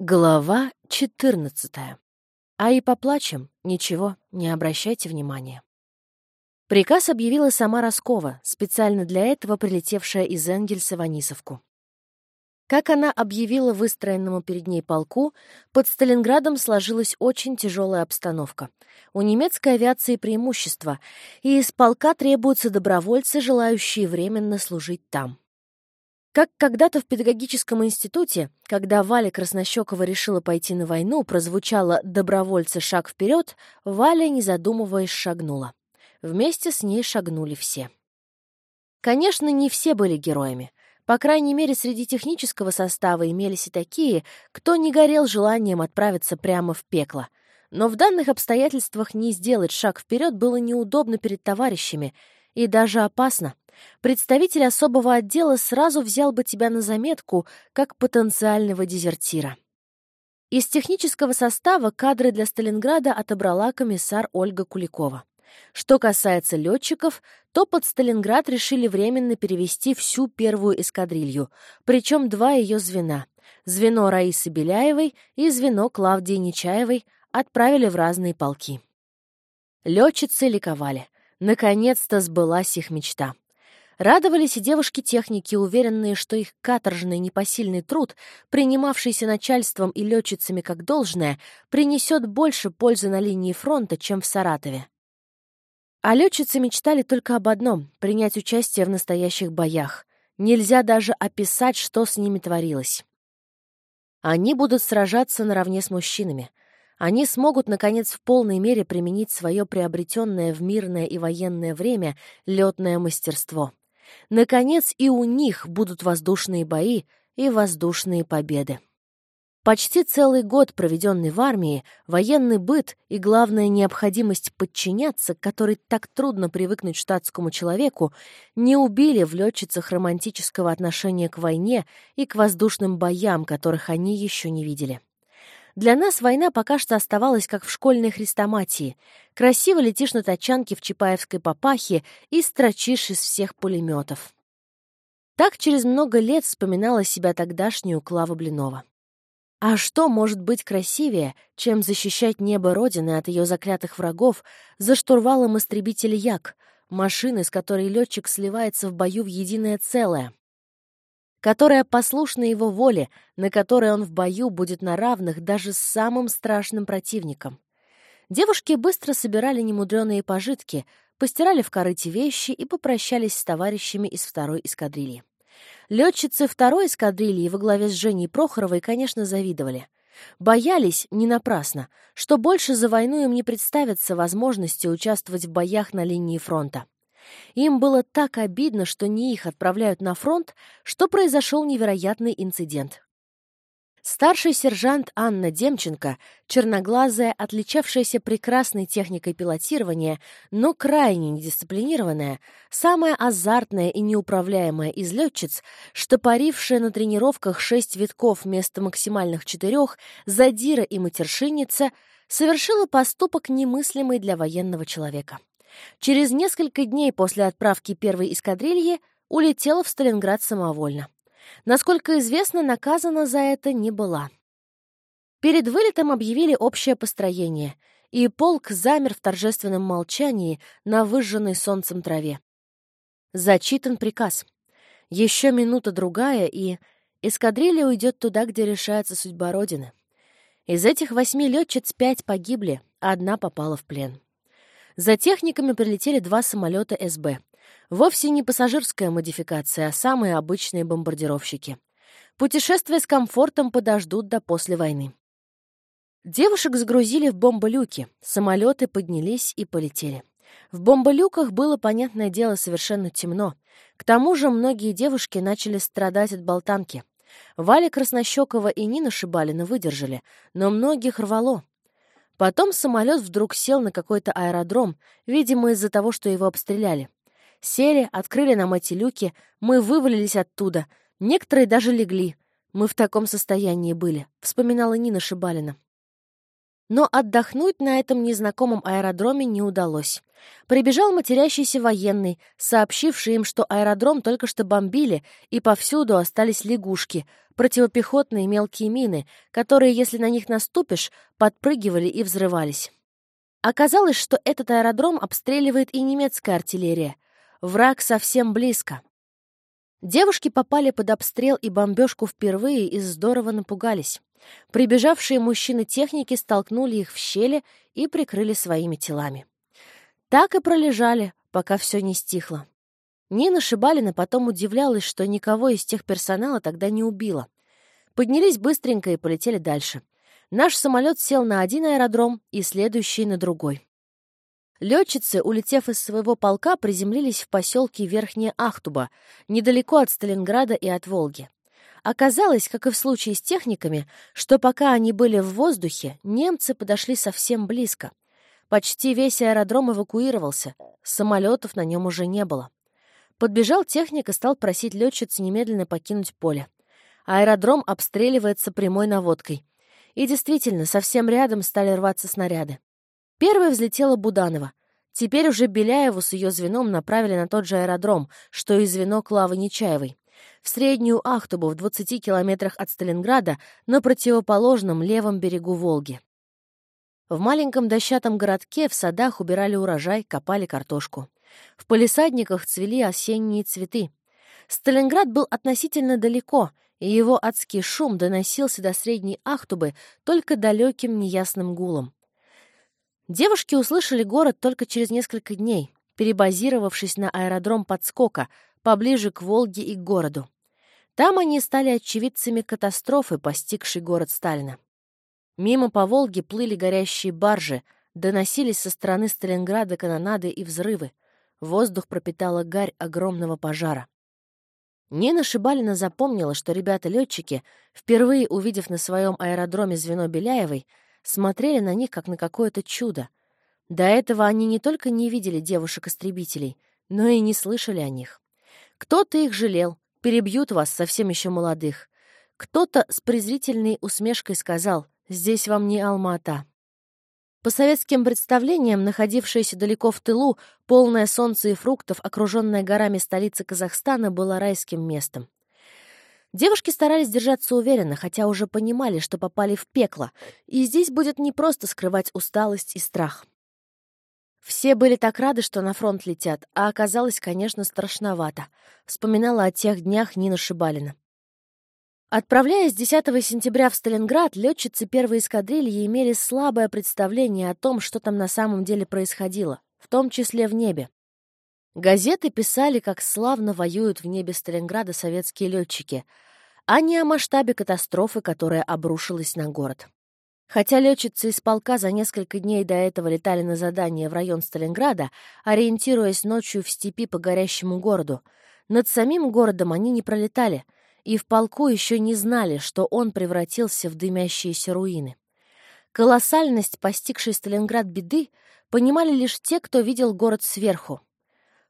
Глава 14. А и поплачем, ничего, не обращайте внимания. Приказ объявила сама Роскова, специально для этого прилетевшая из Энгельса в Анисовку. Как она объявила выстроенному перед ней полку, под Сталинградом сложилась очень тяжелая обстановка. У немецкой авиации преимущество, и из полка требуются добровольцы, желающие временно служить там. Как когда-то в педагогическом институте, когда Валя Краснощекова решила пойти на войну, прозвучало «добровольцы, шаг вперед», Валя, не задумываясь, шагнула. Вместе с ней шагнули все. Конечно, не все были героями. По крайней мере, среди технического состава имелись и такие, кто не горел желанием отправиться прямо в пекло. Но в данных обстоятельствах не сделать шаг вперед было неудобно перед товарищами и даже опасно. Представитель особого отдела сразу взял бы тебя на заметку как потенциального дезертира. Из технического состава кадры для Сталинграда отобрала комиссар Ольга Куликова. Что касается летчиков, то под Сталинград решили временно перевести всю первую эскадрилью, причем два ее звена. Звено Раисы Беляевой и звено Клавдии Нечаевой отправили в разные полки. Летчицы ликовали. Наконец-то сбылась их мечта. Радовались и девушки-техники, уверенные, что их каторжный непосильный труд, принимавшийся начальством и летчицами как должное, принесет больше пользы на линии фронта, чем в Саратове. А летчицы мечтали только об одном — принять участие в настоящих боях. Нельзя даже описать, что с ними творилось. Они будут сражаться наравне с мужчинами. Они смогут, наконец, в полной мере применить свое приобретенное в мирное и военное время летное мастерство. Наконец, и у них будут воздушные бои и воздушные победы. Почти целый год, проведенный в армии, военный быт и главная необходимость подчиняться, которой так трудно привыкнуть штатскому человеку, не убили в летчицах романтического отношения к войне и к воздушным боям, которых они еще не видели. Для нас война пока что оставалась как в школьной хрестоматии. Красиво летишь на тачанке в Чапаевской папахе и строчишь из всех пулеметов. Так через много лет вспоминала себя тогдашнюю Клава Блинова. А что может быть красивее, чем защищать небо Родины от ее заклятых врагов за штурвалом истребителя Як, машины, с которой летчик сливается в бою в единое целое? Которая послушна его воле, на которой он в бою будет на равных даже с самым страшным противником. Девушки быстро собирали немудреные пожитки, постирали в корыте вещи и попрощались с товарищами из второй эскадрильи. Летчицы второй эскадрильи во главе с Женей Прохоровой, конечно, завидовали. Боялись, не напрасно, что больше за войну им не представится возможности участвовать в боях на линии фронта. Им было так обидно, что не их отправляют на фронт, что произошел невероятный инцидент. Старший сержант Анна Демченко, черноглазая, отличавшаяся прекрасной техникой пилотирования, но крайне недисциплинированная, самая азартная и неуправляемая из летчиц, штопорившая на тренировках шесть витков вместо максимальных четырех, задира и матершинница, совершила поступок, немыслимый для военного человека. Через несколько дней после отправки первой эскадрильи улетела в Сталинград самовольно. Насколько известно, наказана за это не была. Перед вылетом объявили общее построение, и полк замер в торжественном молчании на выжженной солнцем траве. Зачитан приказ. Еще минута-другая, и эскадрилья уйдет туда, где решается судьба Родины. Из этих восьми летчиц пять погибли, а одна попала в плен. За техниками прилетели два самолета СБ. Вовсе не пассажирская модификация, а самые обычные бомбардировщики. Путешествия с комфортом подождут до после войны. Девушек загрузили в бомболюки, самолеты поднялись и полетели. В бомболюках было, понятное дело, совершенно темно. К тому же многие девушки начали страдать от болтанки. Валя Краснощекова и Нина Шибалина выдержали, но многих рвало. Потом самолет вдруг сел на какой-то аэродром, видимо, из-за того, что его обстреляли. Сели, открыли нам эти люки, мы вывалились оттуда. Некоторые даже легли. Мы в таком состоянии были, вспоминала Нина Шибалина. Но отдохнуть на этом незнакомом аэродроме не удалось. Прибежал матерящийся военный, сообщивший им, что аэродром только что бомбили, и повсюду остались лягушки, противопехотные мелкие мины, которые, если на них наступишь, подпрыгивали и взрывались. Оказалось, что этот аэродром обстреливает и немецкая артиллерия. Враг совсем близко. Девушки попали под обстрел и бомбежку впервые и здорово напугались. Прибежавшие мужчины техники столкнули их в щели и прикрыли своими телами. Так и пролежали, пока все не стихло. Нина Шибалина потом удивлялась, что никого из тех персонала тогда не убила. Поднялись быстренько и полетели дальше. Наш самолет сел на один аэродром и следующий на другой. Летчицы, улетев из своего полка, приземлились в поселке Верхняя Ахтуба, недалеко от Сталинграда и от Волги. Оказалось, как и в случае с техниками, что пока они были в воздухе, немцы подошли совсем близко. Почти весь аэродром эвакуировался, самолетов на нем уже не было. Подбежал техник и стал просить летчиц немедленно покинуть поле. Аэродром обстреливается прямой наводкой. И действительно, совсем рядом стали рваться снаряды. Первой взлетела Буданова. Теперь уже Беляеву с ее звеном направили на тот же аэродром, что и звено Клавы Нечаевой. В среднюю Ахтубу в 20 километрах от Сталинграда на противоположном левом берегу Волги. В маленьком дощатом городке в садах убирали урожай, копали картошку. В полисадниках цвели осенние цветы. Сталинград был относительно далеко, и его адский шум доносился до средней Ахтубы только далеким неясным гулом. Девушки услышали город только через несколько дней, перебазировавшись на аэродром подскока, поближе к Волге и к городу. Там они стали очевидцами катастрофы, постигшей город Сталина. Мимо по Волге плыли горящие баржи, доносились со стороны Сталинграда канонады и взрывы. Воздух пропитала гарь огромного пожара. Нина Шибалина запомнила, что ребята-летчики, впервые увидев на своем аэродроме звено Беляевой, смотрели на них, как на какое-то чудо. До этого они не только не видели девушек-истребителей, но и не слышали о них. Кто-то их жалел, перебьют вас, совсем еще молодых. Кто-то с презрительной усмешкой сказал «Здесь вам не Алма-Ата». По советским представлениям, находившаяся далеко в тылу, полное солнца и фруктов, окруженная горами столица Казахстана, была райским местом. Девушки старались держаться уверенно, хотя уже понимали, что попали в пекло, и здесь будет не просто скрывать усталость и страх. Все были так рады, что на фронт летят, а оказалось, конечно, страшновато. Вспоминала о тех днях Нина Шибалина. Отправляясь 10 сентября в Сталинград, летчицы первой эскадрильи имели слабое представление о том, что там на самом деле происходило, в том числе в небе. Газеты писали, как славно воюют в небе Сталинграда советские летчики, а не о масштабе катастрофы, которая обрушилась на город. Хотя летчицы из полка за несколько дней до этого летали на задание в район Сталинграда, ориентируясь ночью в степи по горящему городу, над самим городом они не пролетали, и в полку еще не знали, что он превратился в дымящиеся руины. Колоссальность постигшей Сталинград беды понимали лишь те, кто видел город сверху,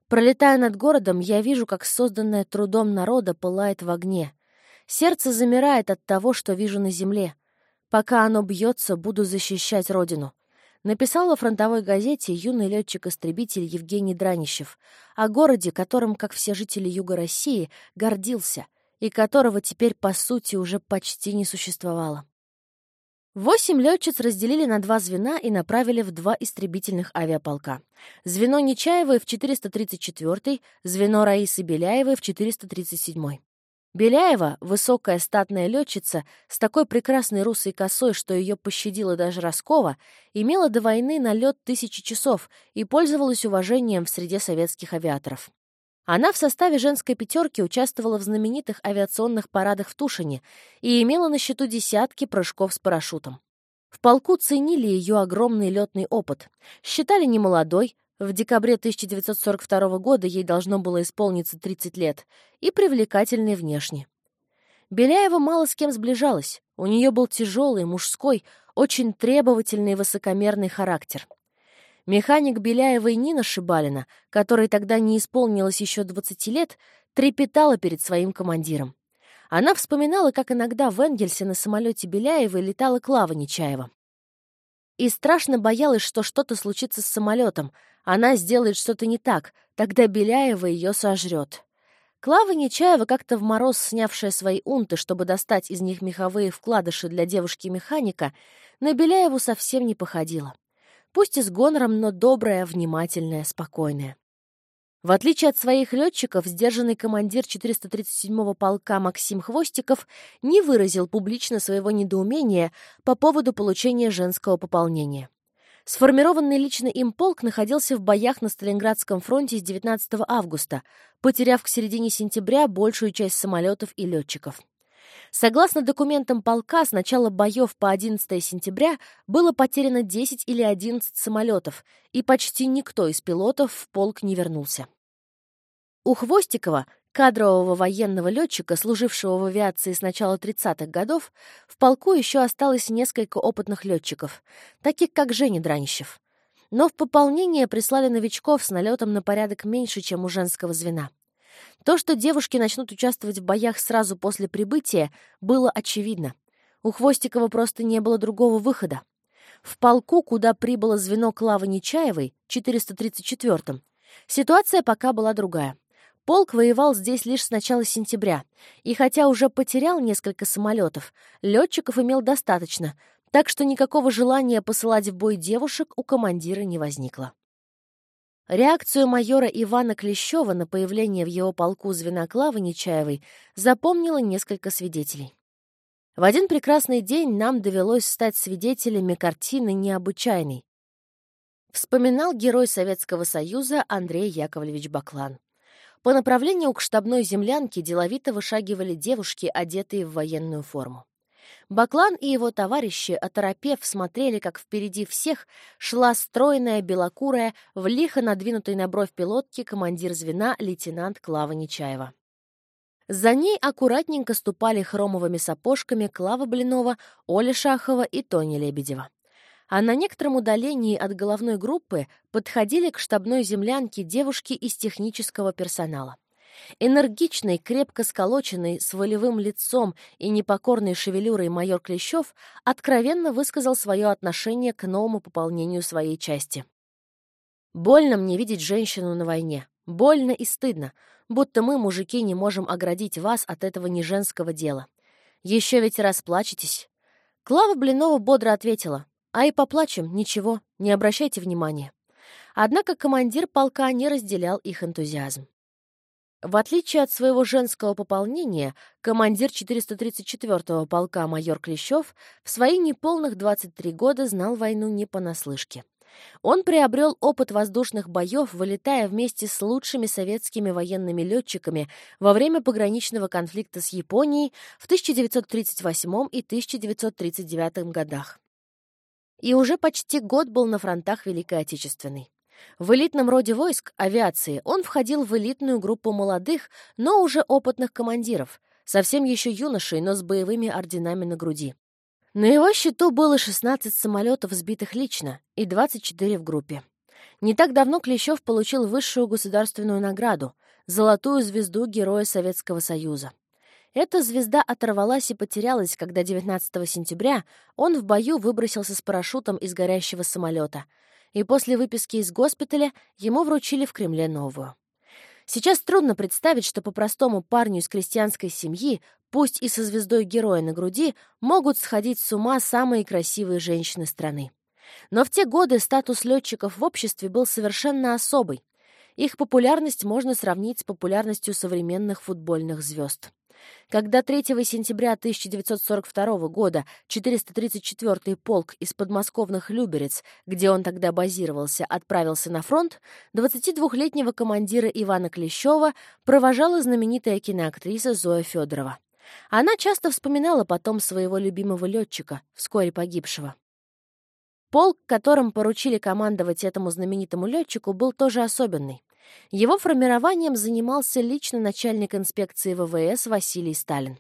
Пролетая над городом, я вижу, как созданное трудом народа пылает в огне. Сердце замирает от того, что вижу на земле. Пока оно бьется, буду защищать родину. Написал во фронтовой газете юный летчик-истребитель Евгений Дранищев о городе, которым, как все жители Юга России, гордился и которого теперь, по сути, уже почти не существовало. Восемь летчиц разделили на два звена и направили в два истребительных авиаполка. Звено Нечаевой в 434-й, звено Раисы Беляевой в 437-й. Беляева, высокая статная летчица, с такой прекрасной русой косой, что ее пощадила даже Роскова, имела до войны налет тысячи часов и пользовалась уважением в среде советских авиаторов. Она в составе женской пятерки участвовала в знаменитых авиационных парадах в Тушине и имела на счету десятки прыжков с парашютом. В полку ценили ее огромный летный опыт. Считали немолодой, в декабре 1942 года ей должно было исполниться 30 лет, и привлекательной внешне. Беляева мало с кем сближалась. У нее был тяжелый, мужской, очень требовательный и высокомерный характер. Механик Беляева и Нина Шибалина, которой тогда не исполнилось еще 20 лет, трепетала перед своим командиром. Она вспоминала, как иногда в Энгельсе на самолете Беляева летала Клава Нечаева. и страшно боялась, что что-то случится с самолетом. Она сделает что-то не так, тогда Беляева ее сожрет. Клава Нечаева, как-то в мороз снявшая свои унты, чтобы достать из них меховые вкладыши для девушки-механика, на Беляеву совсем не походила. Пусть и с гонором, но добрая, внимательная, спокойная. В отличие от своих летчиков, сдержанный командир 437-го полка Максим Хвостиков не выразил публично своего недоумения по поводу получения женского пополнения. Сформированный лично им полк находился в боях на Сталинградском фронте с 19 августа, потеряв к середине сентября большую часть самолетов и летчиков. Согласно документам полка, с начала боев по 11 сентября было потеряно 10 или 11 самолетов, и почти никто из пилотов в полк не вернулся. У Хвостикова, кадрового военного летчика, служившего в авиации с начала 30-х годов, в полку еще осталось несколько опытных летчиков, таких как Женя Дранищев. Но в пополнение прислали новичков с налетом на порядок меньше, чем у женского звена. То, что девушки начнут участвовать в боях сразу после прибытия, было очевидно. У Хвостикова просто не было другого выхода. В полку, куда прибыло звено Клавы Нечаевой, 434-м, ситуация пока была другая. Полк воевал здесь лишь с начала сентября, и хотя уже потерял несколько самолетов, летчиков имел достаточно, так что никакого желания посылать в бой девушек у командира не возникло. Реакцию майора Ивана Клещева на появление в его полку звена Клавы Нечаевой запомнило несколько свидетелей. В один прекрасный день нам довелось стать свидетелями картины необычайной. Вспоминал герой Советского Союза Андрей Яковлевич Баклан. По направлению к штабной землянке деловито вышагивали девушки, одетые в военную форму. Баклан и его товарищи, оторопев, смотрели, как впереди всех шла стройная, белокурая, в лихо надвинутой на бровь пилотки командир звена лейтенант Клава Нечаева. За ней аккуратненько ступали хромовыми сапожками Клава Блинова, Оля Шахова и Тоня Лебедева. А на некотором удалении от головной группы подходили к штабной землянке девушки из технического персонала. Энергичный, крепко сколоченный, с волевым лицом и непокорной шевелюрой майор Клещев откровенно высказал свое отношение к новому пополнению своей части. «Больно мне видеть женщину на войне. Больно и стыдно, будто мы, мужики, не можем оградить вас от этого неженского дела. Еще ведь расплачетесь». Клава Блинова бодро ответила. «А и поплачем, ничего, не обращайте внимания». Однако командир полка не разделял их энтузиазм. В отличие от своего женского пополнения, командир 434-го полка майор Клещев в свои неполных 23 года знал войну не понаслышке. Он приобрел опыт воздушных боев, вылетая вместе с лучшими советскими военными летчиками во время пограничного конфликта с Японией в 1938 и 1939 годах. И уже почти год был на фронтах Великой Отечественной. В элитном роде войск, авиации, он входил в элитную группу молодых, но уже опытных командиров, совсем еще юношей, но с боевыми орденами на груди. На его счету было 16 самолетов, сбитых лично, и 24 в группе. Не так давно Клещев получил высшую государственную награду — золотую звезду Героя Советского Союза. Эта звезда оторвалась и потерялась, когда 19 сентября он в бою выбросился с парашютом из горящего самолета — и после выписки из госпиталя ему вручили в Кремле новую. Сейчас трудно представить, что по простому парню из крестьянской семьи, пусть и со звездой героя на груди, могут сходить с ума самые красивые женщины страны. Но в те годы статус летчиков в обществе был совершенно особый. Их популярность можно сравнить с популярностью современных футбольных звезд. Когда 3 сентября 1942 года 434-й полк из подмосковных Люберец, где он тогда базировался, отправился на фронт, 22-летнего командира Ивана Клещева провожала знаменитая киноактриса Зоя Федорова. Она часто вспоминала потом своего любимого летчика, вскоре погибшего. Полк, которым поручили командовать этому знаменитому летчику, был тоже особенный. Его формированием занимался лично начальник инспекции ВВС Василий Сталин.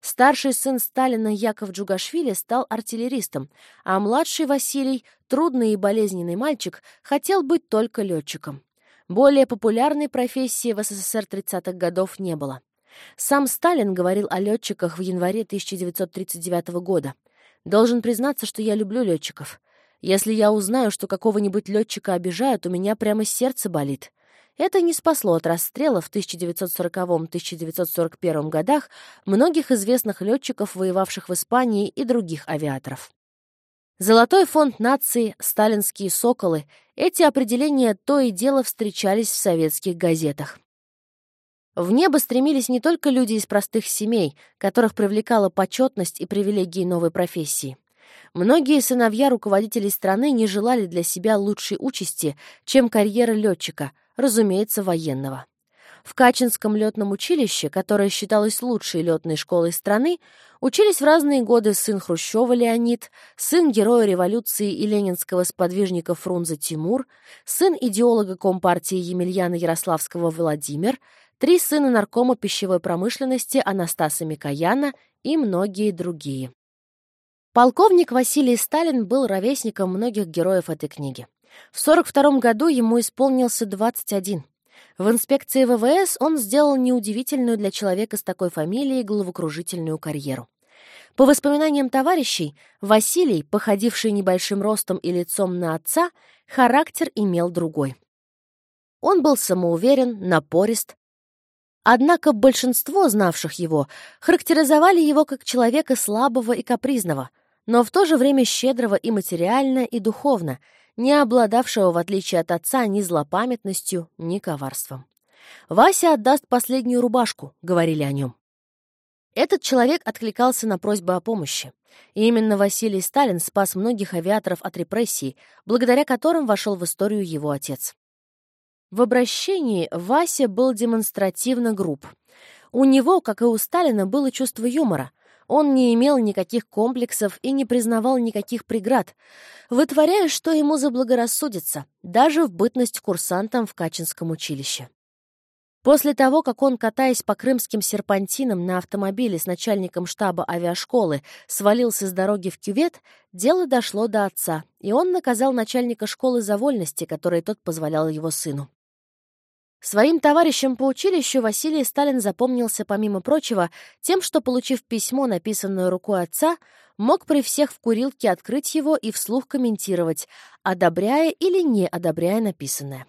Старший сын Сталина Яков Джугашвили стал артиллеристом, а младший Василий, трудный и болезненный мальчик, хотел быть только летчиком. Более популярной профессии в СССР 30-х годов не было. Сам Сталин говорил о летчиках в январе 1939 года. «Должен признаться, что я люблю летчиков. Если я узнаю, что какого-нибудь летчика обижают, у меня прямо сердце болит. Это не спасло от расстрела в 1940-1941 годах многих известных летчиков, воевавших в Испании, и других авиаторов. Золотой фонд нации, сталинские соколы — эти определения то и дело встречались в советских газетах. В небо стремились не только люди из простых семей, которых привлекала почетность и привилегии новой профессии. Многие сыновья руководителей страны не желали для себя лучшей участи, чем карьера летчика, разумеется, военного. В Качинском летном училище, которое считалось лучшей летной школой страны, учились в разные годы сын Хрущева Леонид, сын героя революции и ленинского сподвижника Фрунзе Тимур, сын идеолога Компартии Емельяна Ярославского Владимир, три сына наркома пищевой промышленности Анастаса Микояна и многие другие. Полковник Василий Сталин был ровесником многих героев этой книги. В 1942 году ему исполнился 21. В инспекции ВВС он сделал неудивительную для человека с такой фамилией головокружительную карьеру. По воспоминаниям товарищей, Василий, походивший небольшим ростом и лицом на отца, характер имел другой. Он был самоуверен, напорист. Однако большинство знавших его характеризовали его как человека слабого и капризного, но в то же время щедрого и материально, и духовно, не обладавшего, в отличие от отца, ни злопамятностью, ни коварством. «Вася отдаст последнюю рубашку», — говорили о нем. Этот человек откликался на просьбы о помощи. И именно Василий Сталин спас многих авиаторов от репрессий, благодаря которым вошел в историю его отец. В обращении Вася был демонстративно груб. У него, как и у Сталина, было чувство юмора, он не имел никаких комплексов и не признавал никаких преград, вытворяя, что ему заблагорассудится, даже в бытность курсантом в Качинском училище. После того, как он, катаясь по крымским серпантинам на автомобиле с начальником штаба авиашколы, свалился с дороги в кювет, дело дошло до отца, и он наказал начальника школы за вольности, которые тот позволял его сыну. Своим товарищам по училищу Василий Сталин запомнился, помимо прочего, тем, что, получив письмо, написанное рукой отца, мог при всех в курилке открыть его и вслух комментировать, одобряя или не одобряя написанное.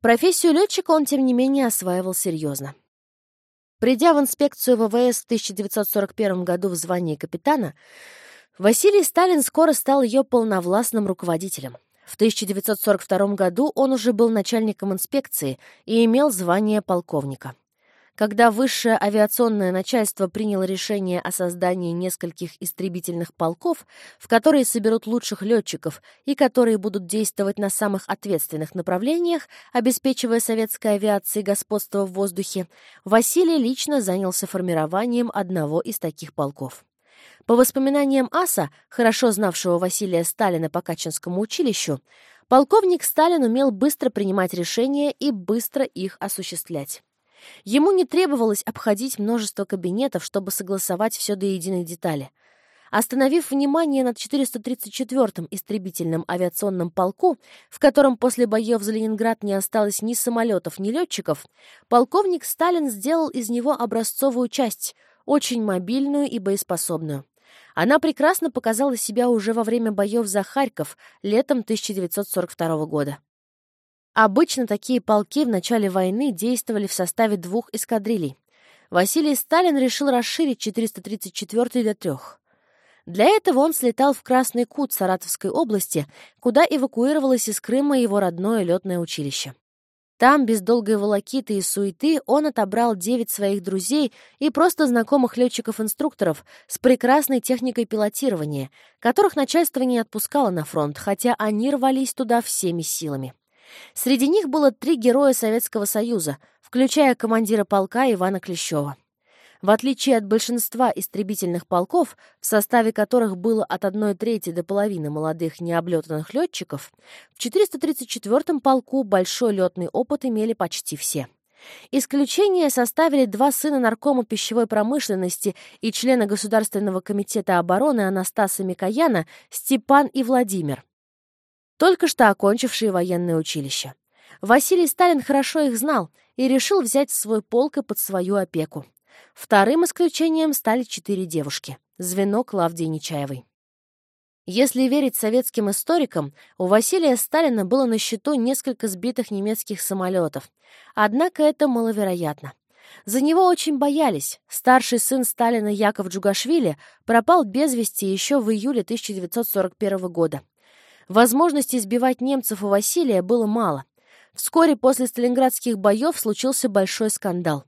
Профессию летчика он, тем не менее, осваивал серьезно. Придя в инспекцию ВВС в 1941 году в звании капитана, Василий Сталин скоро стал ее полновластным руководителем. В 1942 году он уже был начальником инспекции и имел звание полковника. Когда высшее авиационное начальство приняло решение о создании нескольких истребительных полков, в которые соберут лучших летчиков и которые будут действовать на самых ответственных направлениях, обеспечивая советской авиации господство в воздухе, Василий лично занялся формированием одного из таких полков. По воспоминаниям Аса, хорошо знавшего Василия Сталина по Качинскому училищу, полковник Сталин умел быстро принимать решения и быстро их осуществлять. Ему не требовалось обходить множество кабинетов, чтобы согласовать все до единой детали. Остановив внимание над 434-м истребительным авиационным полку, в котором после боев за Ленинград не осталось ни самолетов, ни летчиков, полковник Сталин сделал из него образцовую часть, очень мобильную и боеспособную. Она прекрасно показала себя уже во время боев за Харьков летом 1942 года. Обычно такие полки в начале войны действовали в составе двух эскадрилей. Василий Сталин решил расширить 434 до трех. Для этого он слетал в Красный Кут Саратовской области, куда эвакуировалось из Крыма его родное летное училище. Там, без долгой волокиты и суеты, он отобрал девять своих друзей и просто знакомых летчиков-инструкторов с прекрасной техникой пилотирования, которых начальство не отпускало на фронт, хотя они рвались туда всеми силами. Среди них было три героя Советского Союза, включая командира полка Ивана Клещева. В отличие от большинства истребительных полков, в составе которых было от одной трети до половины молодых необлетанных летчиков, в 434-м полку большой летный опыт имели почти все. Исключение составили два сына наркома пищевой промышленности и члена Государственного комитета обороны Анастаса Микояна Степан и Владимир, только что окончившие военное училище. Василий Сталин хорошо их знал и решил взять свой полк и под свою опеку. Вторым исключением стали четыре девушки. Звено Клавдии Нечаевой. Если верить советским историкам, у Василия Сталина было на счету несколько сбитых немецких самолетов. Однако это маловероятно. За него очень боялись. Старший сын Сталина Яков Джугашвили пропал без вести еще в июле 1941 года. Возможности избивать немцев у Василия было мало. Вскоре после сталинградских боев случился большой скандал.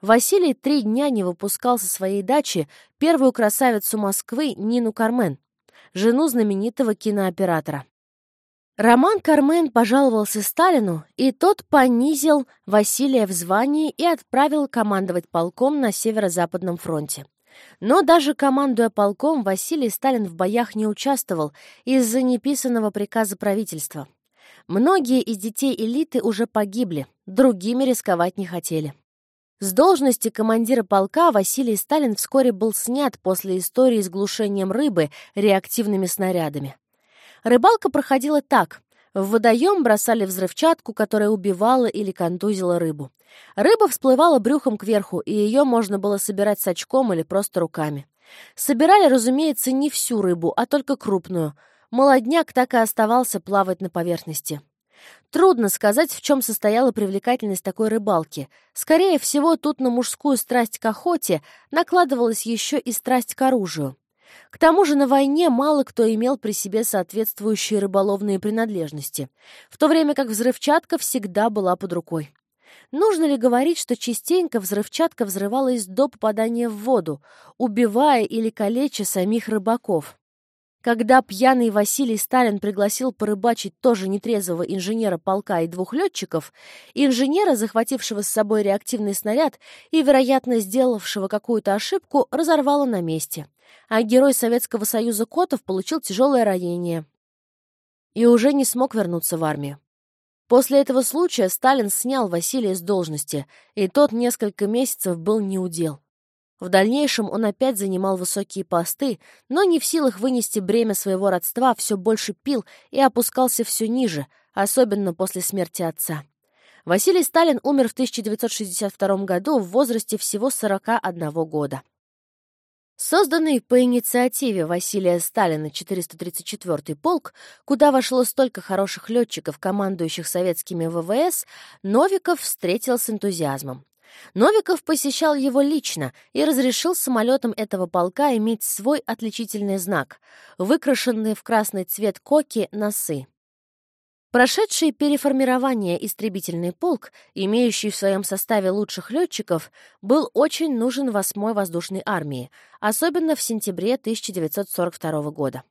Василий три дня не выпускал со своей дачи первую красавицу Москвы Нину Кармен жену знаменитого кинооператора. Роман Кармен пожаловался Сталину, и тот понизил Василия в звании и отправил командовать полком на Северо-Западном фронте. Но даже командуя полком, Василий Сталин в боях не участвовал из-за неписанного приказа правительства. Многие из детей элиты уже погибли, другими рисковать не хотели. С должности командира полка Василий Сталин вскоре был снят после истории с глушением рыбы реактивными снарядами. Рыбалка проходила так. В водоем бросали взрывчатку, которая убивала или контузила рыбу. Рыба всплывала брюхом кверху, и ее можно было собирать с очком или просто руками. Собирали, разумеется, не всю рыбу, а только крупную. Молодняк так и оставался плавать на поверхности. Трудно сказать, в чем состояла привлекательность такой рыбалки. Скорее всего, тут на мужскую страсть к охоте накладывалась еще и страсть к оружию. К тому же на войне мало кто имел при себе соответствующие рыболовные принадлежности, в то время как взрывчатка всегда была под рукой. Нужно ли говорить, что частенько взрывчатка взрывалась до попадания в воду, убивая или калеча самих рыбаков? Когда пьяный Василий Сталин пригласил порыбачить тоже нетрезвого инженера полка и двух летчиков, инженера, захватившего с собой реактивный снаряд и, вероятно, сделавшего какую-то ошибку, разорвало на месте. А герой Советского Союза Котов получил тяжелое ранение и уже не смог вернуться в армию. После этого случая Сталин снял Василия с должности, и тот несколько месяцев был неудел. В дальнейшем он опять занимал высокие посты, но не в силах вынести бремя своего родства, все больше пил и опускался все ниже, особенно после смерти отца. Василий Сталин умер в 1962 году в возрасте всего 41 года. Созданный по инициативе Василия Сталина 434-й полк, куда вошло столько хороших летчиков, командующих советскими ВВС, Новиков встретил с энтузиазмом. Новиков посещал его лично и разрешил самолетам этого полка иметь свой отличительный знак — выкрашенные в красный цвет коки носы. Прошедший переформирование истребительный полк, имеющий в своем составе лучших летчиков, был очень нужен 8-й воздушной армии, особенно в сентябре 1942 года.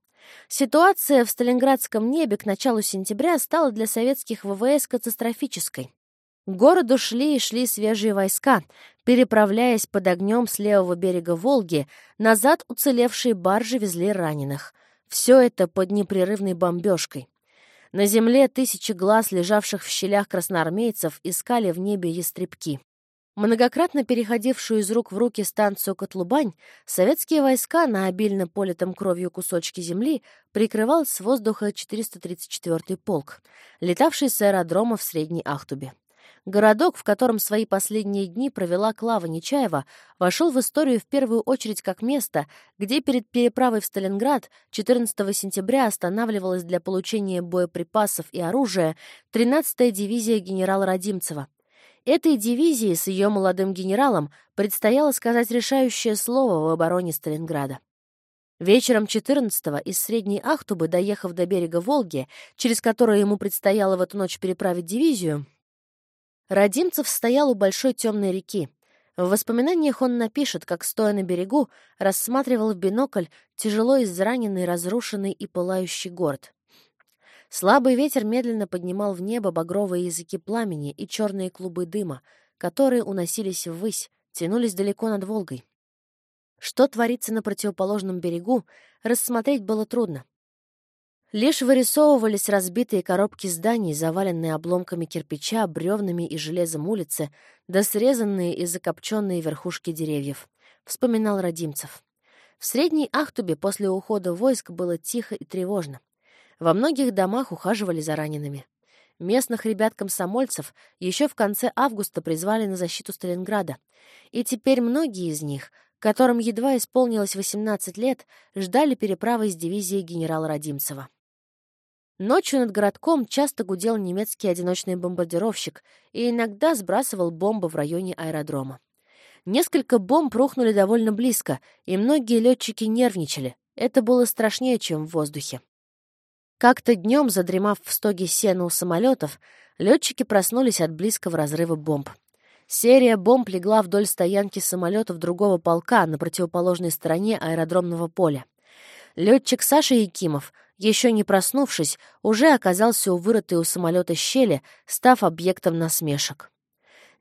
Ситуация в Сталинградском небе к началу сентября стала для советских ВВС катастрофической. К городу шли и шли свежие войска, переправляясь под огнем с левого берега Волги, назад уцелевшие баржи везли раненых. Все это под непрерывной бомбежкой. На земле тысячи глаз, лежавших в щелях красноармейцев, искали в небе ястребки. Многократно переходившую из рук в руки станцию Котлубань, советские войска на обильно политом кровью кусочки земли прикрывал с воздуха 434-й полк, летавший с аэродрома в Средней Ахтубе. Городок, в котором свои последние дни провела Клава Нечаева, вошел в историю в первую очередь как место, где перед переправой в Сталинград 14 сентября останавливалась для получения боеприпасов и оружия 13-я дивизия генерала Родимцева. Этой дивизии с ее молодым генералом предстояло сказать решающее слово в обороне Сталинграда. Вечером 14-го из Средней Ахтубы, доехав до берега Волги, через который ему предстояло в эту ночь переправить дивизию, Родимцев стоял у большой темной реки. В воспоминаниях он напишет, как, стоя на берегу, рассматривал в бинокль тяжело израненный, разрушенный и пылающий город. Слабый ветер медленно поднимал в небо багровые языки пламени и черные клубы дыма, которые уносились ввысь, тянулись далеко над Волгой. Что творится на противоположном берегу, рассмотреть было трудно. Лишь вырисовывались разбитые коробки зданий, заваленные обломками кирпича, бревнами и железом улицы, да срезанные и закопченные верхушки деревьев, — вспоминал Родимцев. В Средней Ахтубе после ухода войск было тихо и тревожно. Во многих домах ухаживали за ранеными. Местных ребят-комсомольцев еще в конце августа призвали на защиту Сталинграда. И теперь многие из них, которым едва исполнилось 18 лет, ждали переправы из дивизии генерала Родимцева. Ночью над городком часто гудел немецкий одиночный бомбардировщик и иногда сбрасывал бомбы в районе аэродрома. Несколько бомб рухнули довольно близко, и многие летчики нервничали. Это было страшнее, чем в воздухе. Как-то днем, задремав в стоге сена у самолетов, летчики проснулись от близкого разрыва бомб. Серия бомб легла вдоль стоянки самолетов другого полка на противоположной стороне аэродромного поля. Летчик Саша Якимов, еще не проснувшись, уже оказался у вырытой у самолета щели, став объектом насмешек.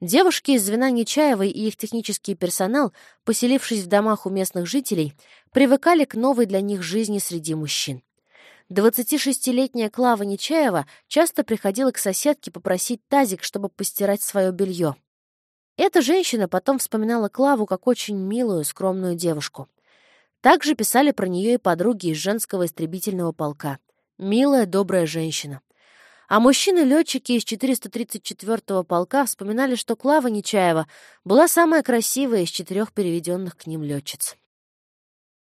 Девушки из звена Нечаевой и их технический персонал, поселившись в домах у местных жителей, привыкали к новой для них жизни среди мужчин. 26-летняя Клава Нечаева часто приходила к соседке попросить тазик, чтобы постирать свое белье. Эта женщина потом вспоминала Клаву как очень милую, скромную девушку. Также писали про нее и подруги из женского истребительного полка. Милая, добрая женщина. А мужчины-летчики из 434-го полка вспоминали, что Клава Нечаева была самая красивая из четырех переведенных к ним летчиц.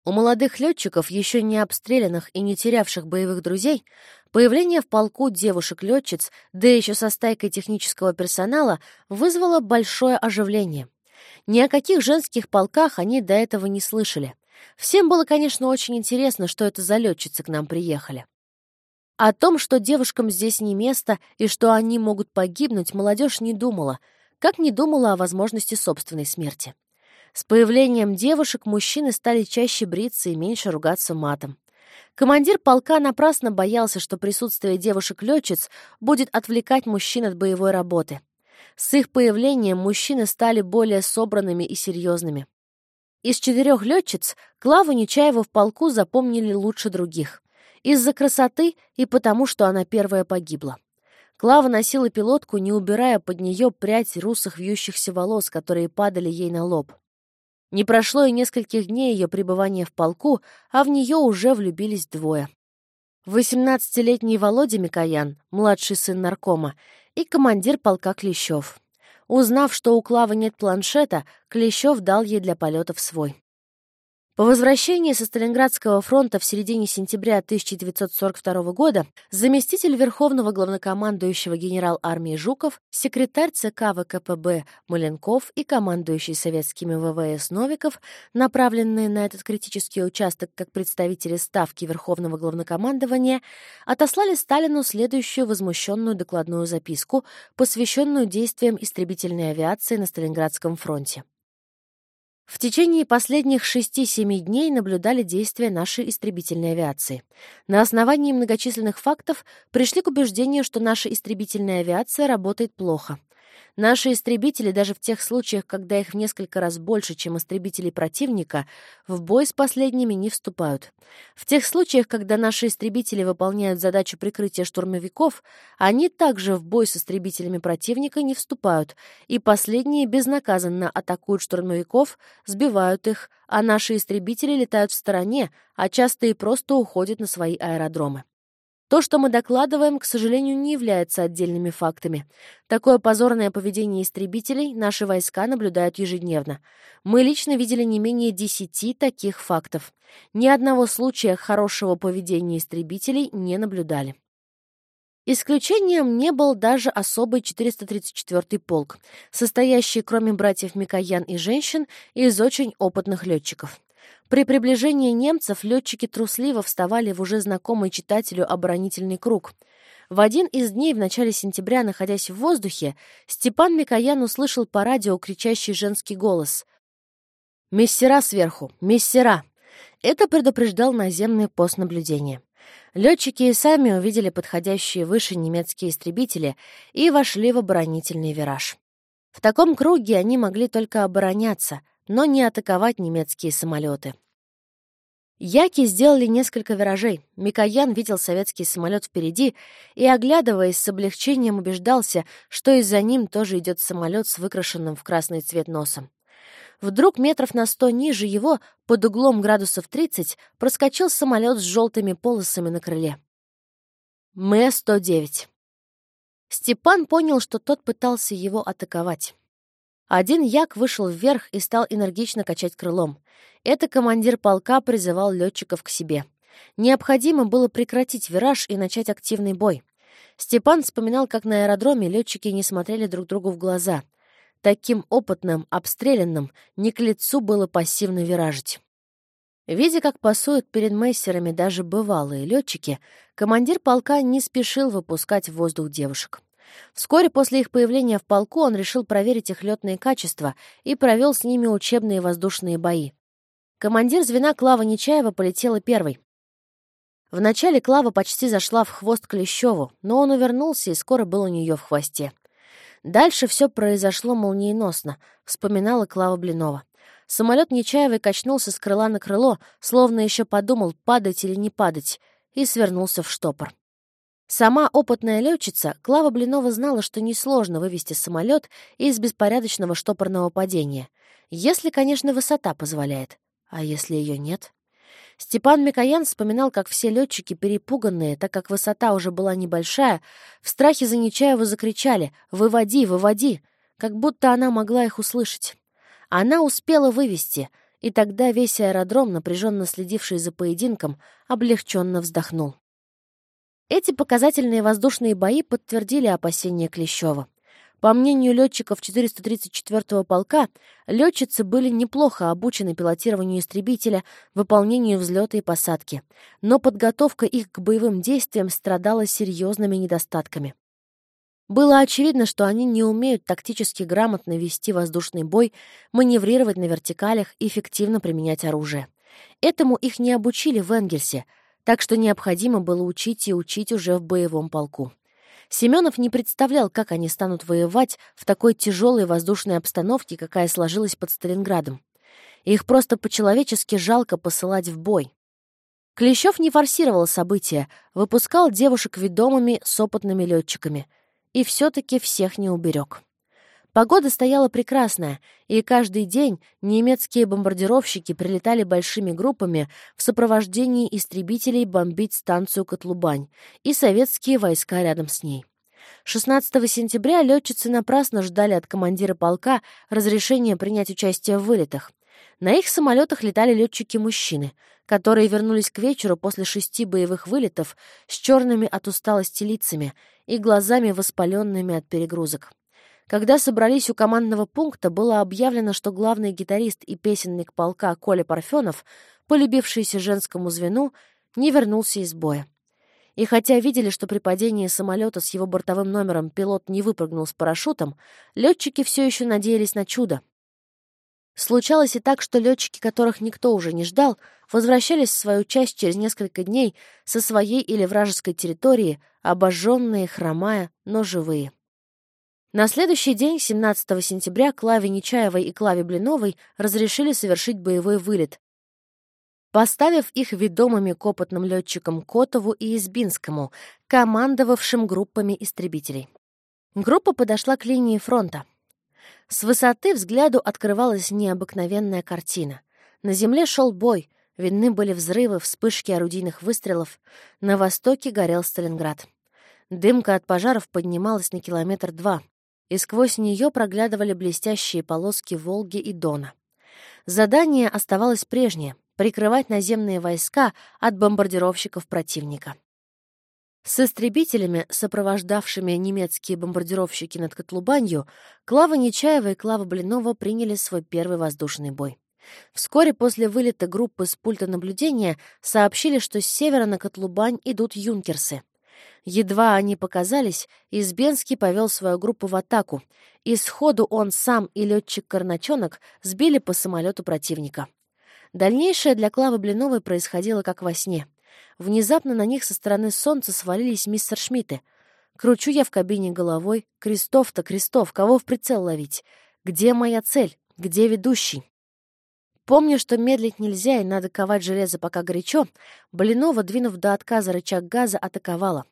У молодых летчиков, еще не обстрелянных и не терявших боевых друзей, появление в полку девушек-летчиц, да еще со стайкой технического персонала, вызвало большое оживление. Ни о каких женских полках они до этого не слышали. Всем было, конечно, очень интересно, что это за летчицы к нам приехали. О том, что девушкам здесь не место и что они могут погибнуть, молодежь не думала, как не думала о возможности собственной смерти. С появлением девушек мужчины стали чаще бриться и меньше ругаться матом. Командир полка напрасно боялся, что присутствие девушек-летчиц будет отвлекать мужчин от боевой работы. С их появлением мужчины стали более собранными и серьезными. Из четырех летчиц Клаву Нечаеву в полку запомнили лучше других. Из-за красоты и потому, что она первая погибла. Клава носила пилотку, не убирая под нее прядь русых вьющихся волос, которые падали ей на лоб. Не прошло и нескольких дней ее пребывания в полку, а в нее уже влюбились двое. Восемнадцатилетний Володя Микоян, младший сын наркома, и командир полка Клещев. Узнав, что у Клавы нет планшета, Клещев дал ей для полетов свой. По возвращении со Сталинградского фронта в середине сентября 1942 года заместитель Верховного главнокомандующего генерал армии Жуков, секретарь ЦК ВКПБ Маленков и командующий советскими ВВС Новиков, направленные на этот критический участок как представители Ставки Верховного главнокомандования, отослали Сталину следующую возмущенную докладную записку, посвященную действиям истребительной авиации на Сталинградском фронте. В течение последних 6-7 дней наблюдали действия нашей истребительной авиации. На основании многочисленных фактов пришли к убеждению, что наша истребительная авиация работает плохо. Наши истребители, даже в тех случаях, когда их в несколько раз больше, чем истребителей противника, в бой с последними не вступают. В тех случаях, когда наши истребители выполняют задачу прикрытия штурмовиков, они также в бой с истребителями противника не вступают, и последние безнаказанно атакуют штурмовиков, сбивают их, а наши истребители летают в стороне, а часто и просто уходят на свои аэродромы. То, что мы докладываем, к сожалению, не является отдельными фактами. Такое позорное поведение истребителей наши войска наблюдают ежедневно. Мы лично видели не менее десяти таких фактов. Ни одного случая хорошего поведения истребителей не наблюдали. Исключением не был даже особый 434-й полк, состоящий, кроме братьев Микоян и женщин, из очень опытных летчиков. При приближении немцев летчики трусливо вставали в уже знакомый читателю оборонительный круг. В один из дней в начале сентября, находясь в воздухе, Степан Микоян услышал по радио кричащий женский голос. «Мессера сверху! Мессера!» Это предупреждал наземный пост наблюдения. Летчики и сами увидели подходящие выше немецкие истребители и вошли в оборонительный вираж. В таком круге они могли только обороняться, но не атаковать немецкие самолеты. Яки сделали несколько виражей. Микоян видел советский самолет впереди и, оглядываясь с облегчением, убеждался, что и за ним тоже идет самолет с выкрашенным в красный цвет носом. Вдруг метров на сто ниже его, под углом градусов 30, проскочил самолет с желтыми полосами на крыле. Мэ-109. Степан понял, что тот пытался его атаковать. Один як вышел вверх и стал энергично качать крылом. Это командир полка призывал летчиков к себе. Необходимо было прекратить вираж и начать активный бой. Степан вспоминал, как на аэродроме летчики не смотрели друг другу в глаза. Таким опытным, обстрелянным не к лицу было пассивно виражить. Видя, как пасуют перед мессерами даже бывалые летчики, командир полка не спешил выпускать в воздух девушек. Вскоре после их появления в полку он решил проверить их летные качества и провел с ними учебные воздушные бои. Командир звена Клава Нечаева полетела первой. Вначале Клава почти зашла в хвост Клещеву, но он увернулся и скоро был у нее в хвосте. Дальше все произошло молниеносно, вспоминала Клава Блинова. Самолет Нечаевой качнулся с крыла на крыло, словно еще подумал, падать или не падать, и свернулся в штопор. Сама опытная летчица Клава Блинова знала, что несложно вывести самолет из беспорядочного штопорного падения, если, конечно, высота позволяет. А если ее нет? Степан Микоян вспоминал, как все летчики, перепуганные, так как высота уже была небольшая, в страхе за Нечаева закричали «Выводи, выводи!», как будто она могла их услышать. Она успела вывести, и тогда весь аэродром, напряженно следивший за поединком, облегченно вздохнул. Эти показательные воздушные бои подтвердили опасения Клещева. По мнению летчиков 434-го полка, летчицы были неплохо обучены пилотированию истребителя, выполнению взлета и посадки, но подготовка их к боевым действиям страдала серьезными недостатками. Было очевидно, что они не умеют тактически грамотно вести воздушный бой, маневрировать на вертикалях и эффективно применять оружие. Этому их не обучили в Энгельсе, так что необходимо было учить и учить уже в боевом полку. Семенов не представлял, как они станут воевать в такой тяжелой воздушной обстановке, какая сложилась под Сталинградом. Их просто по-человечески жалко посылать в бой. Клещев не форсировал события, выпускал девушек ведомыми с опытными летчиками. И все-таки всех не уберег. Погода стояла прекрасная, и каждый день немецкие бомбардировщики прилетали большими группами в сопровождении истребителей бомбить станцию Котлубань и советские войска рядом с ней. 16 сентября летчицы напрасно ждали от командира полка разрешения принять участие в вылетах. На их самолетах летали летчики-мужчины, которые вернулись к вечеру после шести боевых вылетов с черными от усталости лицами и глазами воспаленными от перегрузок. Когда собрались у командного пункта, было объявлено, что главный гитарист и песенник полка Коля Парфенов, полюбившийся женскому звену, не вернулся из боя. И хотя видели, что при падении самолета с его бортовым номером пилот не выпрыгнул с парашютом, летчики все еще надеялись на чудо. Случалось и так, что летчики, которых никто уже не ждал, возвращались в свою часть через несколько дней со своей или вражеской территории, обожженные, хромая, но живые. На следующий день, 17 сентября, Клаве Нечаевой и Клаве Блиновой разрешили совершить боевой вылет, поставив их ведомыми к опытным летчикам Котову и Избинскому, командовавшим группами истребителей. Группа подошла к линии фронта. С высоты взгляду открывалась необыкновенная картина. На земле шел бой, видны были взрывы, вспышки орудийных выстрелов. На востоке горел Сталинград. Дымка от пожаров поднималась на километр два и сквозь нее проглядывали блестящие полоски Волги и Дона. Задание оставалось прежнее — прикрывать наземные войска от бомбардировщиков противника. С истребителями, сопровождавшими немецкие бомбардировщики над Котлубанью, Клава Нечаева и Клава Блинова приняли свой первый воздушный бой. Вскоре после вылета группы с пульта наблюдения сообщили, что с севера на Котлубань идут юнкерсы. Едва они показались, Избенский повел свою группу в атаку, и сходу он сам и летчик Корначонок сбили по самолету противника. Дальнейшее для Клавы Блиновой происходило как во сне. Внезапно на них со стороны солнца свалились мистер Шмидты. Кручу я в кабине головой. Крестов-то, Крестов, кого в прицел ловить? Где моя цель? Где ведущий? Помню, что медлить нельзя и надо ковать железо пока горячо, Блинова, двинув до отказа рычаг газа, атаковала.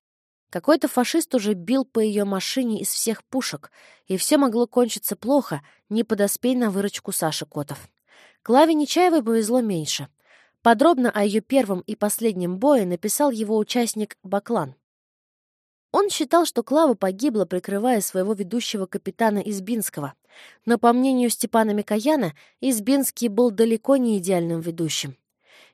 Какой-то фашист уже бил по ее машине из всех пушек, и все могло кончиться плохо, не подоспей на выручку Саши Котов. Клаве Нечаевой повезло меньше. Подробно о ее первом и последнем бое написал его участник Баклан. Он считал, что Клава погибла, прикрывая своего ведущего капитана Избинского. Но, по мнению Степана Микояна, Избинский был далеко не идеальным ведущим.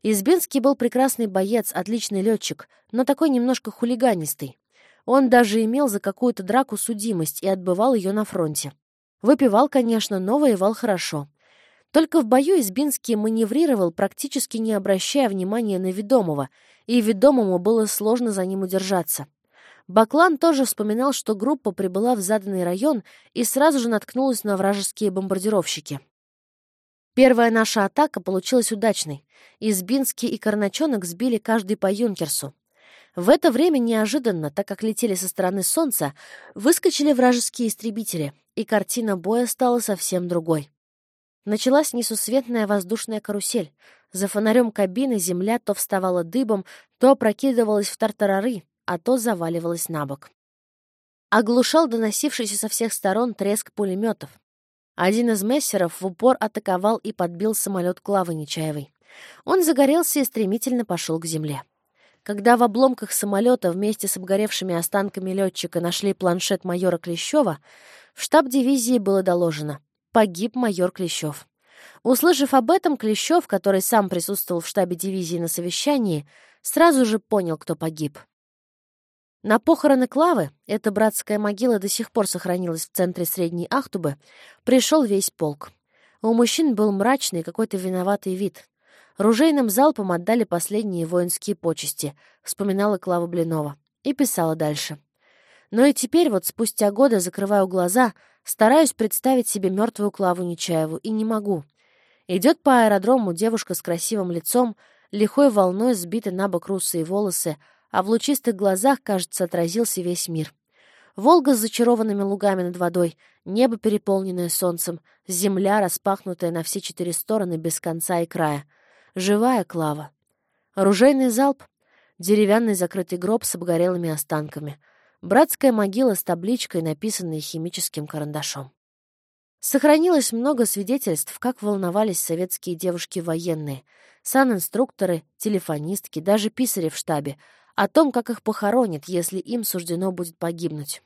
Избинский был прекрасный боец, отличный летчик, но такой немножко хулиганистый. Он даже имел за какую-то драку судимость и отбывал ее на фронте. Выпивал, конечно, но воевал хорошо. Только в бою Избинский маневрировал, практически не обращая внимания на ведомого, и ведомому было сложно за ним удержаться. Баклан тоже вспоминал, что группа прибыла в заданный район и сразу же наткнулась на вражеские бомбардировщики. Первая наша атака получилась удачной. Избинский и Корначонок сбили каждый по юнкерсу. В это время неожиданно, так как летели со стороны солнца, выскочили вражеские истребители, и картина боя стала совсем другой. Началась несусветная воздушная карусель. За фонарем кабины земля то вставала дыбом, то опрокидывалась в тартарары, а то заваливалась на бок. Оглушал доносившийся со всех сторон треск пулеметов. Один из мессеров в упор атаковал и подбил самолет Клавы Нечаевой. Он загорелся и стремительно пошел к земле. Когда в обломках самолета вместе с обгоревшими останками летчика нашли планшет майора Клещева, в штаб дивизии было доложено «Погиб майор Клещев». Услышав об этом, Клещев, который сам присутствовал в штабе дивизии на совещании, сразу же понял, кто погиб. На похороны Клавы, эта братская могила до сих пор сохранилась в центре Средней Ахтубы, пришел весь полк. У мужчин был мрачный, какой-то виноватый вид. Ружейным залпом отдали последние воинские почести, вспоминала Клава Блинова. И писала дальше. Но и теперь вот спустя годы закрываю глаза, стараюсь представить себе мертвую Клаву Нечаеву, и не могу. Идет по аэродрому девушка с красивым лицом, лихой волной сбиты на бок русые волосы, а в лучистых глазах, кажется, отразился весь мир. Волга с зачарованными лугами над водой, небо, переполненное солнцем, земля, распахнутая на все четыре стороны без конца и края — Живая Клава. Оружейный залп, деревянный закрытый гроб с обгорелыми останками, братская могила с табличкой, написанной химическим карандашом. Сохранилось много свидетельств, как волновались советские девушки-военные, санинструкторы, телефонистки, даже писари в штабе, о том, как их похоронят, если им суждено будет погибнуть.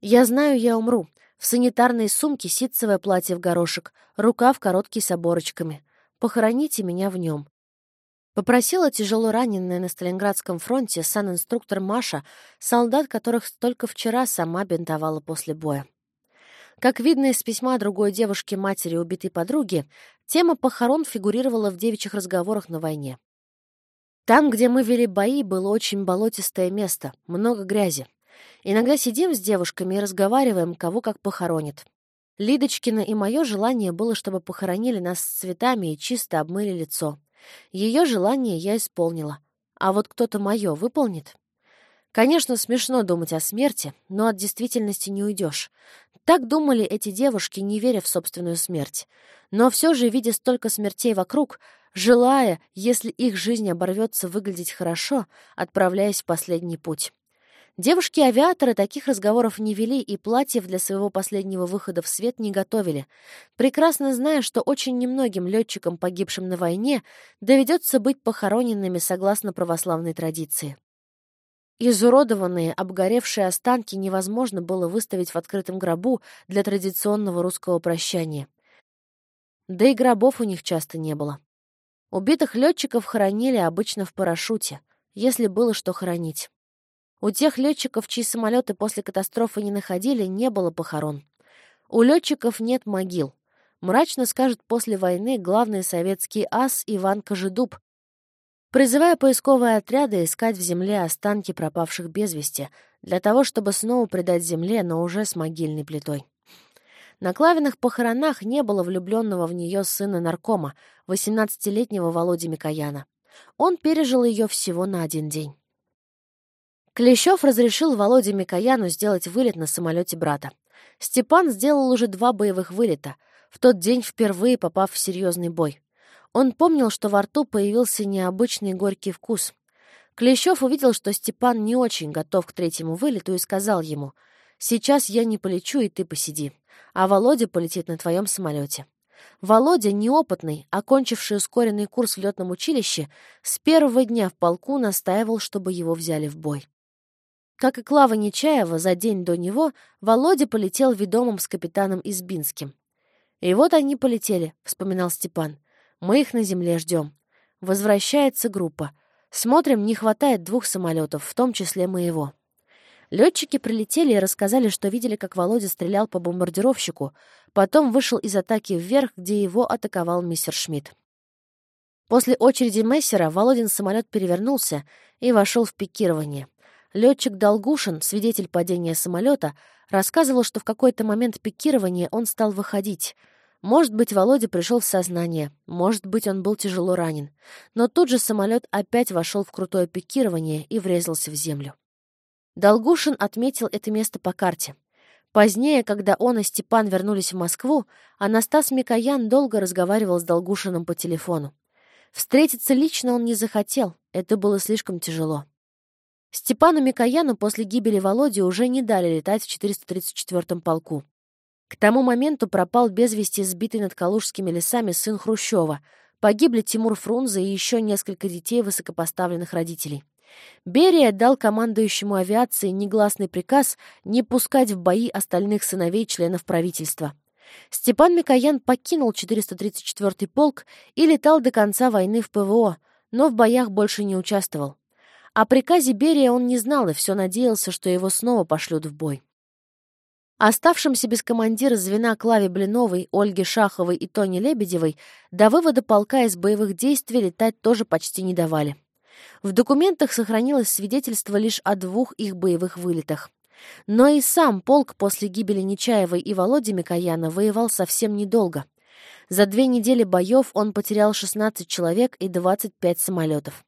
«Я знаю, я умру. В санитарной сумке ситцевое платье в горошек, рукав короткий с оборочками. Похороните меня в нем. Попросила тяжело раненая на Сталинградском фронте сан-инструктор Маша, солдат, которых только вчера сама бинтовала после боя. Как видно из письма другой девушки матери убитой подруги, тема похорон фигурировала в девичьих разговорах на войне. Там, где мы вели бои, было очень болотистое место, много грязи. Иногда сидим с девушками и разговариваем, кого как похоронит. Лидочкина и мое желание было, чтобы похоронили нас с цветами и чисто обмыли лицо. Ее желание я исполнила. А вот кто-то мое выполнит? Конечно, смешно думать о смерти, но от действительности не уйдешь. Так думали эти девушки, не веря в собственную смерть. Но все же, видя столько смертей вокруг, желая, если их жизнь оборвется, выглядеть хорошо, отправляясь в последний путь. Девушки-авиаторы таких разговоров не вели и платьев для своего последнего выхода в свет не готовили, прекрасно зная, что очень немногим летчикам, погибшим на войне, доведется быть похороненными согласно православной традиции. Изуродованные, обгоревшие останки невозможно было выставить в открытом гробу для традиционного русского прощания. Да и гробов у них часто не было. Убитых летчиков хоронили обычно в парашюте, если было что хоронить. У тех летчиков, чьи самолеты после катастрофы не находили, не было похорон. У летчиков нет могил. Мрачно скажет после войны главный советский ас Иван Кожедуб, призывая поисковые отряды искать в земле останки пропавших без вести, для того, чтобы снова предать земле, но уже с могильной плитой. На Клавиных похоронах не было влюбленного в нее сына наркома, 18-летнего Володи Микояна. Он пережил ее всего на один день. Клещев разрешил Володе Микояну сделать вылет на самолете брата. Степан сделал уже два боевых вылета, в тот день впервые попав в серьезный бой. Он помнил, что во рту появился необычный горький вкус. Клещев увидел, что Степан не очень готов к третьему вылету и сказал ему, «Сейчас я не полечу, и ты посиди, а Володя полетит на твоем самолете». Володя, неопытный, окончивший ускоренный курс в летном училище, с первого дня в полку настаивал, чтобы его взяли в бой. Как и Клава Нечаева, за день до него Володя полетел ведомым с капитаном Избинским. «И вот они полетели», — вспоминал Степан. «Мы их на земле ждем. Возвращается группа. Смотрим, не хватает двух самолетов, в том числе моего». Летчики прилетели и рассказали, что видели, как Володя стрелял по бомбардировщику, потом вышел из атаки вверх, где его атаковал мистер Шмидт. После очереди Мессера Володин самолет перевернулся и вошел в пикирование. Летчик Долгушин, свидетель падения самолета, рассказывал, что в какой-то момент пикирования он стал выходить. Может быть, Володя пришел в сознание, может быть, он был тяжело ранен. Но тут же самолет опять вошел в крутое пикирование и врезался в землю. Долгушин отметил это место по карте. Позднее, когда он и Степан вернулись в Москву, Анастас Микоян долго разговаривал с Долгушиным по телефону. Встретиться лично он не захотел, это было слишком тяжело. Степану Микояну после гибели Володи уже не дали летать в 434-м полку. К тому моменту пропал без вести сбитый над Калужскими лесами сын Хрущева. Погибли Тимур Фрунзе и еще несколько детей высокопоставленных родителей. Берия дал командующему авиации негласный приказ не пускать в бои остальных сыновей членов правительства. Степан Микоян покинул 434-й полк и летал до конца войны в ПВО, но в боях больше не участвовал. О приказе Берия он не знал и все надеялся, что его снова пошлют в бой. Оставшимся без командира звена Клаве Блиновой, Ольге Шаховой и Тони Лебедевой до вывода полка из боевых действий летать тоже почти не давали. В документах сохранилось свидетельство лишь о двух их боевых вылетах. Но и сам полк после гибели Нечаевой и Володи Микояна воевал совсем недолго. За две недели боев он потерял 16 человек и 25 самолетов.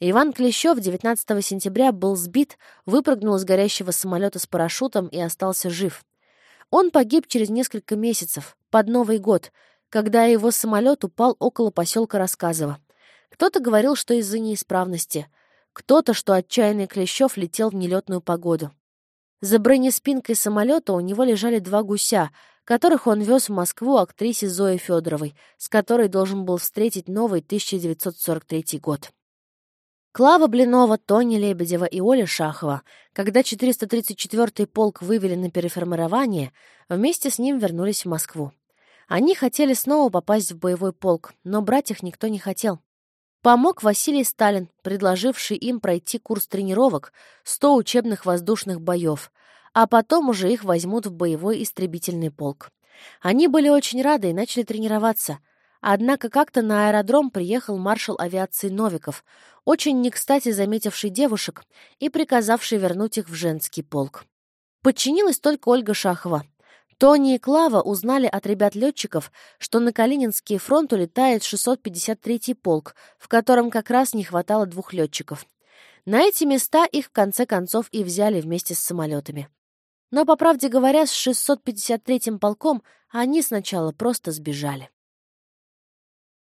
Иван Клещев 19 сентября был сбит, выпрыгнул из горящего самолета с парашютом и остался жив. Он погиб через несколько месяцев, под Новый год, когда его самолет упал около поселка Рассказово. Кто-то говорил, что из-за неисправности, кто-то, что отчаянный Клещев летел в нелетную погоду. За бронеспинкой самолета у него лежали два гуся, которых он вез в Москву актрисе Зое Федоровой, с которой должен был встретить новый 1943 год. Клава Блинова, Тони Лебедева и Оля Шахова, когда 434-й полк вывели на переформирование, вместе с ним вернулись в Москву. Они хотели снова попасть в боевой полк, но брать их никто не хотел. Помог Василий Сталин, предложивший им пройти курс тренировок, 100 учебных воздушных боев, а потом уже их возьмут в боевой истребительный полк. Они были очень рады и начали тренироваться. Однако как-то на аэродром приехал маршал авиации Новиков, очень не кстати заметивший девушек и приказавший вернуть их в женский полк. Подчинилась только Ольга Шахова. Тони и Клава узнали от ребят-летчиков, что на Калининский фронт улетает 653-й полк, в котором как раз не хватало двух летчиков. На эти места их в конце концов и взяли вместе с самолетами. Но, по правде говоря, с 653-м полком они сначала просто сбежали.